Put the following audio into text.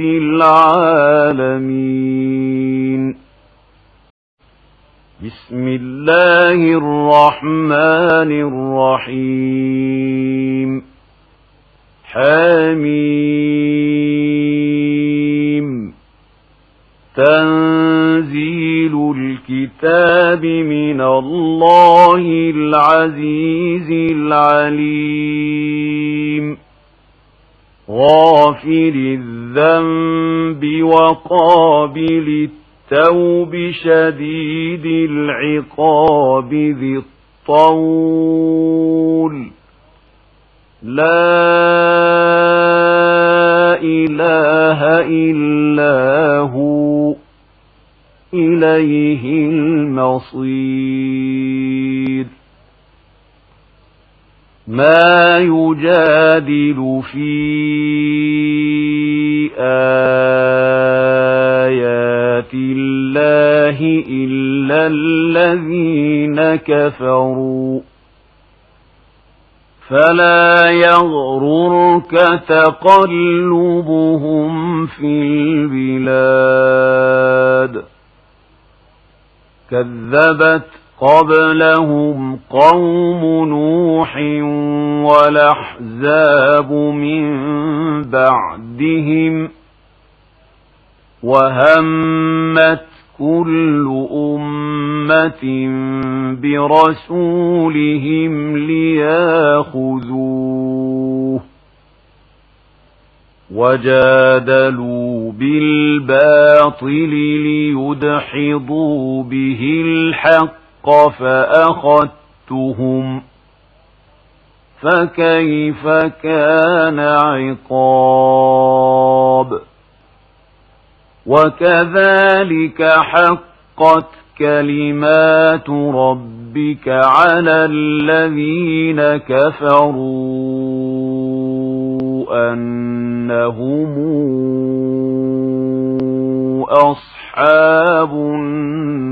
العالمين. بسم الله الرحمن الرحيم. حميم. تنزيل الكتاب من الله العزيز العليم. غافر الذنب وقابل التوب شديد العقاب ذي الطول. لا إله إلا هو إليه المصير. ما يجادل في آيات الله إلا الذين كفروا. فلا يغررك تقلبهم في البلاد. كذبت قبلهم قوم نوح والأحزاب من بعدهم وهمت كل أمة برسولهم لياخذوه وجادلوا بالباطل ليدحضوا به الحق فأخذتهم فكيف كان عقاب وكذلك حقت كلمات ربك على الذين كفروا أنهم أصحاب النار